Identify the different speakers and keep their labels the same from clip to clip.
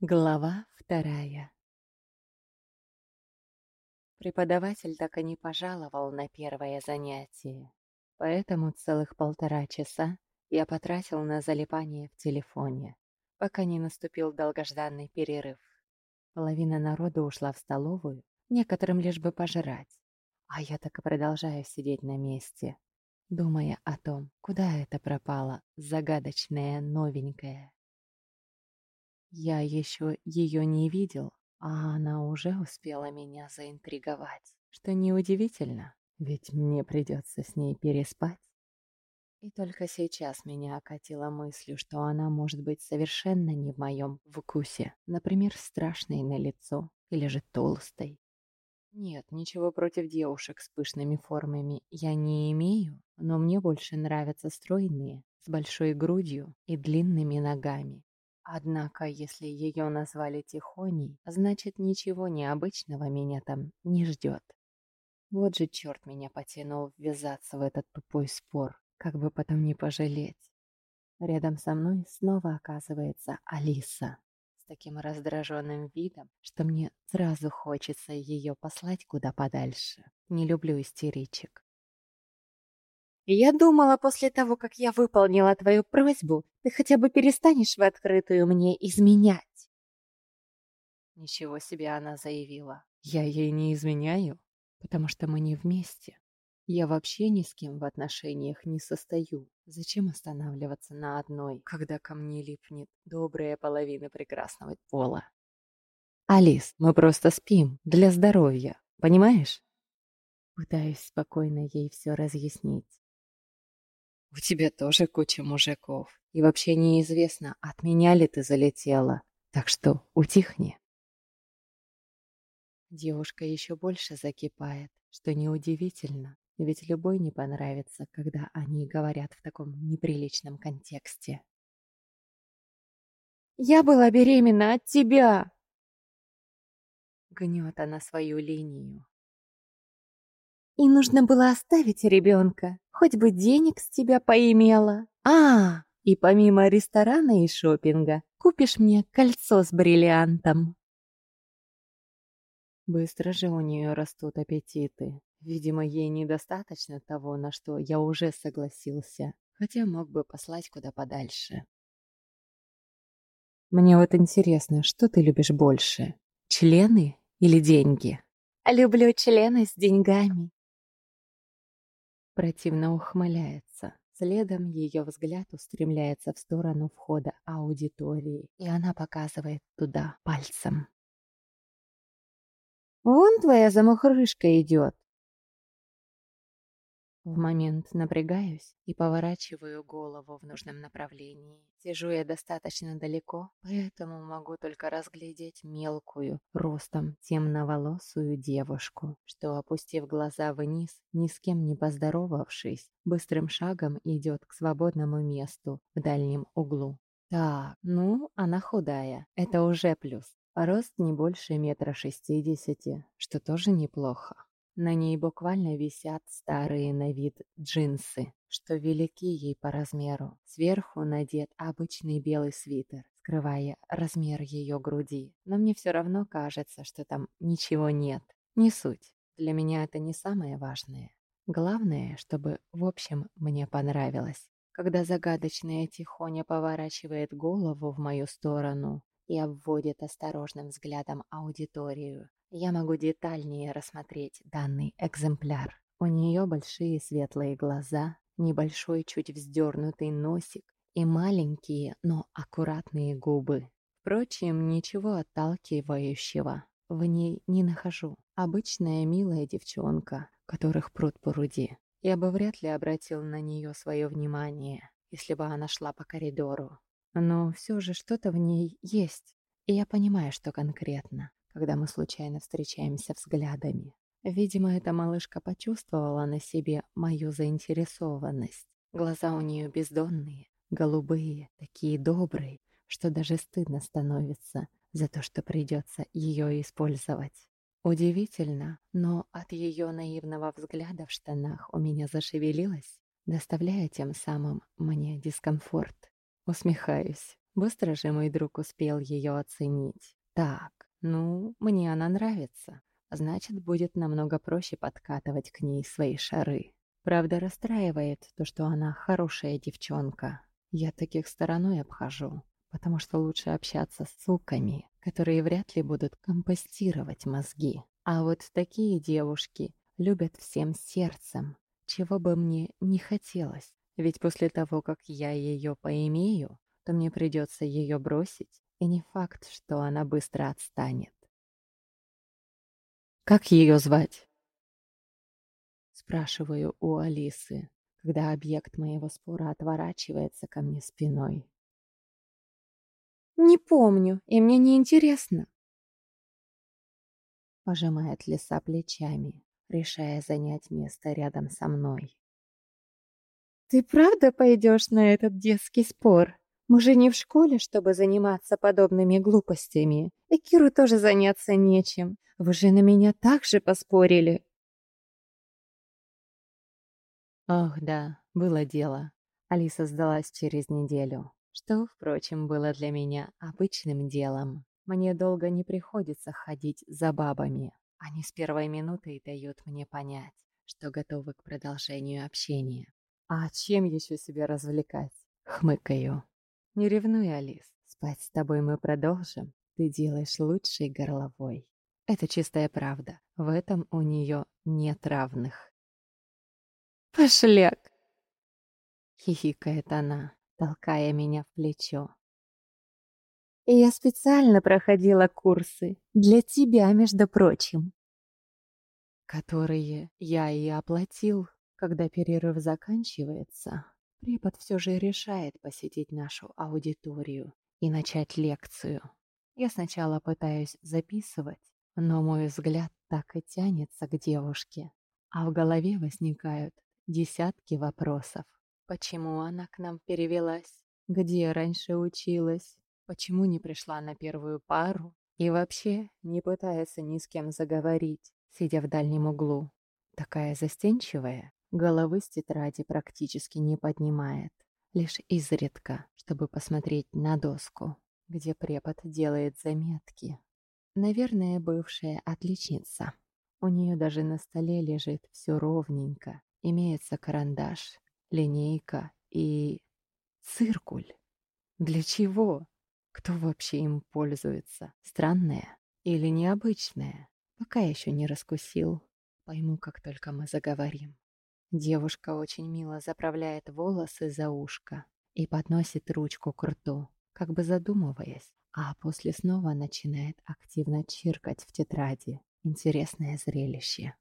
Speaker 1: Глава вторая Преподаватель так и не пожаловал на первое занятие, поэтому целых полтора часа я потратил на залипание в телефоне, пока не наступил долгожданный перерыв. Половина народа ушла в столовую, некоторым лишь бы пожрать, а я так и продолжаю сидеть на месте, думая о том, куда это пропало загадочное новенькое. Я еще ее не видел, а она уже успела меня заинтриговать. Что неудивительно, ведь мне придется с ней переспать. И только сейчас меня окатило мыслью, что она может быть совершенно не в моем вкусе. Например, страшной на лицо или же толстой. Нет, ничего против девушек с пышными формами я не имею, но мне больше нравятся стройные, с большой грудью и длинными ногами. Однако, если ее назвали Тихоней, значит, ничего необычного меня там не ждет. Вот же черт меня потянул ввязаться в этот тупой спор, как бы потом не пожалеть. Рядом со мной снова оказывается Алиса с таким раздраженным видом, что мне сразу хочется ее послать куда подальше. Не люблю истеричек. Я думала, после того, как я выполнила твою просьбу, ты хотя бы перестанешь в открытую мне изменять. Ничего себе она заявила. Я ей не изменяю, потому что мы не вместе. Я вообще ни с кем в отношениях не состою. Зачем останавливаться на одной, когда ко мне липнет добрая половина прекрасного пола? Алис, мы просто спим, для здоровья, понимаешь? Пытаюсь спокойно ей все разъяснить. У тебя тоже куча мужиков. И вообще неизвестно, от меня ли ты залетела. Так что утихни. Девушка еще больше закипает, что неудивительно, ведь любой не понравится, когда они говорят в таком неприличном контексте. «Я была беременна от тебя!» Гнет она свою линию. «И нужно было оставить ребенка, Хоть бы денег с тебя поимела. А, и помимо ресторана и шопинга, купишь мне кольцо с бриллиантом. Быстро же у нее растут аппетиты. Видимо, ей недостаточно того, на что я уже согласился, хотя мог бы послать куда подальше. Мне вот интересно, что ты любишь больше? Члены или деньги? Люблю члены с деньгами. Противно ухмыляется. Следом ее взгляд устремляется в сторону входа аудитории, и она показывает туда пальцем. «Вон твоя замухрышка идет!» В момент напрягаюсь и поворачиваю голову в нужном направлении. Сижу я достаточно далеко, поэтому могу только разглядеть мелкую, ростом темноволосую девушку, что, опустив глаза вниз, ни с кем не поздоровавшись, быстрым шагом идет к свободному месту в дальнем углу. Так, ну, она худая, это уже плюс. Рост не больше метра шестидесяти, что тоже неплохо. На ней буквально висят старые на вид джинсы, что велики ей по размеру. Сверху надет обычный белый свитер, скрывая размер ее груди. Но мне все равно кажется, что там ничего нет. Не суть. Для меня это не самое важное. Главное, чтобы в общем мне понравилось. Когда загадочная тихоня поворачивает голову в мою сторону и обводит осторожным взглядом аудиторию, я могу детальнее рассмотреть данный экземпляр. У нее большие светлые глаза, небольшой чуть вздернутый носик и маленькие, но аккуратные губы. Впрочем, ничего отталкивающего в ней не нахожу. Обычная милая девчонка, которых пруд пруди. Я бы вряд ли обратил на нее свое внимание, если бы она шла по коридору. Но все же что-то в ней есть, и я понимаю, что конкретно когда мы случайно встречаемся взглядами. Видимо, эта малышка почувствовала на себе мою заинтересованность. Глаза у нее бездонные, голубые, такие добрые, что даже стыдно становится за то, что придется ее использовать. Удивительно, но от ее наивного взгляда в штанах у меня зашевелилось, доставляя тем самым мне дискомфорт. Усмехаюсь. Быстро же мой друг успел ее оценить. Так, ну, мне она нравится. Значит, будет намного проще подкатывать к ней свои шары. Правда, расстраивает то, что она хорошая девчонка. Я таких стороной обхожу, потому что лучше общаться с суками, которые вряд ли будут компостировать мозги. А вот такие девушки любят всем сердцем, чего бы мне не хотелось. Ведь после того, как я ее поимею, то мне придется ее бросить, и не факт, что она быстро отстанет. «Как ее звать?» Спрашиваю у Алисы, когда объект моего спора отворачивается ко мне спиной.
Speaker 2: «Не помню, и мне не интересно.
Speaker 1: Пожимает лиса плечами, решая занять место рядом со мной.
Speaker 2: «Ты правда пойдешь на этот детский спор? Мы же не в школе, чтобы заниматься подобными глупостями. И Киру тоже заняться нечем. Вы же на меня так же поспорили».
Speaker 1: Ох, да, было дело. Алиса сдалась через неделю, что, впрочем, было для меня обычным делом. Мне долго не приходится ходить за бабами. Они с первой минуты дают мне понять, что готовы к продолжению общения. А чем еще себя развлекать? Хмыкаю. Не ревнуй, Алис. Спать с тобой мы продолжим. Ты делаешь лучшей горловой. Это чистая правда. В этом у нее нет равных.
Speaker 2: «Пошляк!»
Speaker 1: Хихикает она, толкая меня в плечо.
Speaker 2: И я специально проходила курсы. Для тебя, между прочим.
Speaker 1: Которые я и оплатил. Когда перерыв заканчивается, препод все же решает посетить нашу аудиторию и начать лекцию. Я сначала пытаюсь записывать, но мой взгляд так и тянется к девушке, а в голове возникают Десятки вопросов. Почему она к нам перевелась? Где раньше училась? Почему не пришла на первую пару? И вообще не пытается ни с кем заговорить, сидя в дальнем углу. Такая застенчивая, головы с тетради практически не поднимает. Лишь изредка, чтобы посмотреть на доску, где препод делает заметки. Наверное, бывшая отличница. У нее даже на столе лежит все ровненько, Имеется карандаш, линейка и циркуль. Для чего? Кто вообще им пользуется? Странное или необычное? Пока еще не раскусил. Пойму, как только мы заговорим. Девушка очень мило заправляет волосы за ушко и подносит ручку к рту, как бы задумываясь, а после снова начинает активно чиркать в тетради. Интересное зрелище.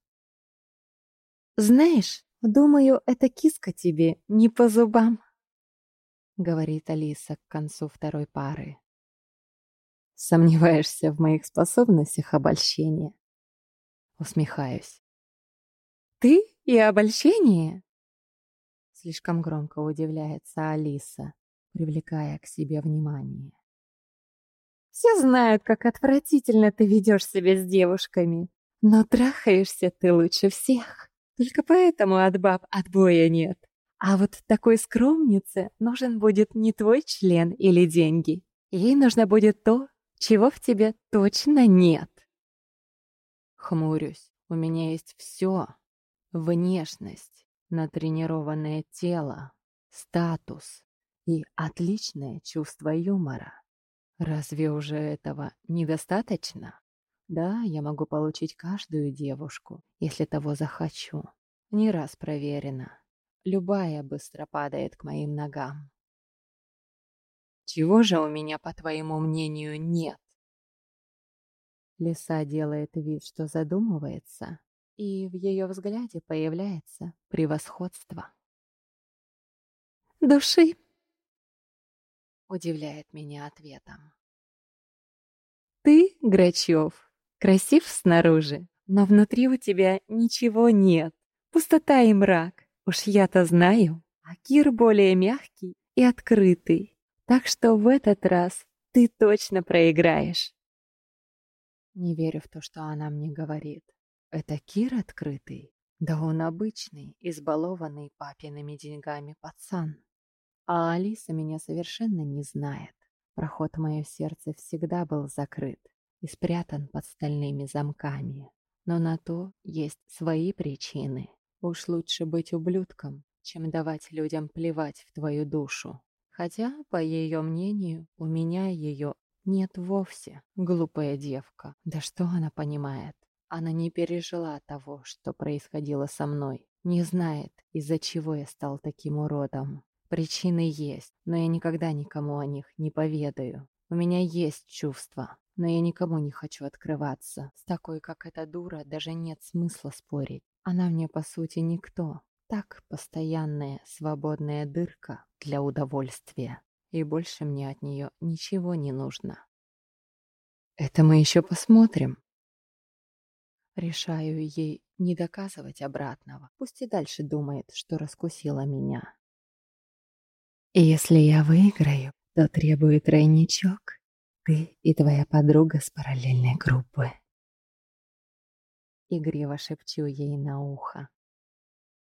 Speaker 2: «Знаешь, «Думаю, эта киска тебе не по зубам», — говорит Алиса к концу второй пары.
Speaker 1: «Сомневаешься в моих способностях обольщения?» Усмехаюсь.
Speaker 2: «Ты и обольщение?»
Speaker 1: Слишком громко удивляется Алиса, привлекая к себе внимание.
Speaker 2: «Все знают, как отвратительно ты ведешь себя с девушками, но трахаешься ты лучше всех». Только поэтому от баб отбоя нет. А вот такой скромнице нужен будет не твой член или деньги. Ей нужно будет то, чего в тебе точно нет.
Speaker 1: Хмурюсь. У меня есть все. Внешность, натренированное тело, статус и отличное чувство юмора. Разве уже этого недостаточно? Да, я могу получить каждую девушку, если того захочу. Не раз проверено. Любая быстро падает к моим ногам. Чего же у меня, по твоему мнению, нет? Лиса делает вид, что задумывается, и в ее взгляде появляется превосходство.
Speaker 2: «Души!»
Speaker 1: Удивляет меня ответом.
Speaker 2: «Ты, Грачев, Красив снаружи, но внутри у тебя ничего нет. Пустота и мрак. Уж я-то знаю. А Кир более мягкий и открытый. Так что в этот раз ты точно проиграешь.
Speaker 1: Не верю в то, что она мне говорит. Это Кир открытый? Да он обычный, избалованный папиными деньгами пацан. А Алиса меня совершенно не знает. Проход в мое сердце всегда был закрыт и спрятан под стальными замками. Но на то есть свои причины. Уж лучше быть ублюдком, чем давать людям плевать в твою душу. Хотя, по ее мнению, у меня ее нет вовсе. Глупая девка. Да что она понимает? Она не пережила того, что происходило со мной. Не знает, из-за чего я стал таким уродом. Причины есть, но я никогда никому о них не поведаю. У меня есть чувства, но я никому не хочу открываться. С такой, как эта дура, даже нет смысла спорить. Она мне, по сути, никто. Так, постоянная свободная дырка для удовольствия. И больше мне от нее ничего не нужно. Это мы еще посмотрим. Решаю ей не доказывать обратного. Пусть и дальше думает, что раскусила меня. Если я выиграю, то требую тройничок. Ты и твоя подруга с параллельной группы. Игриво шепчу ей на ухо.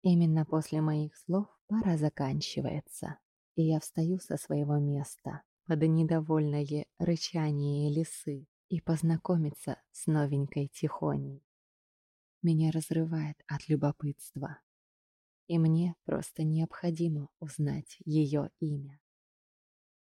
Speaker 1: Именно после моих слов пара заканчивается, и я встаю со своего места под недовольное рычание лисы и познакомиться с новенькой Тихоней. Меня разрывает от любопытства, и мне просто необходимо узнать ее имя.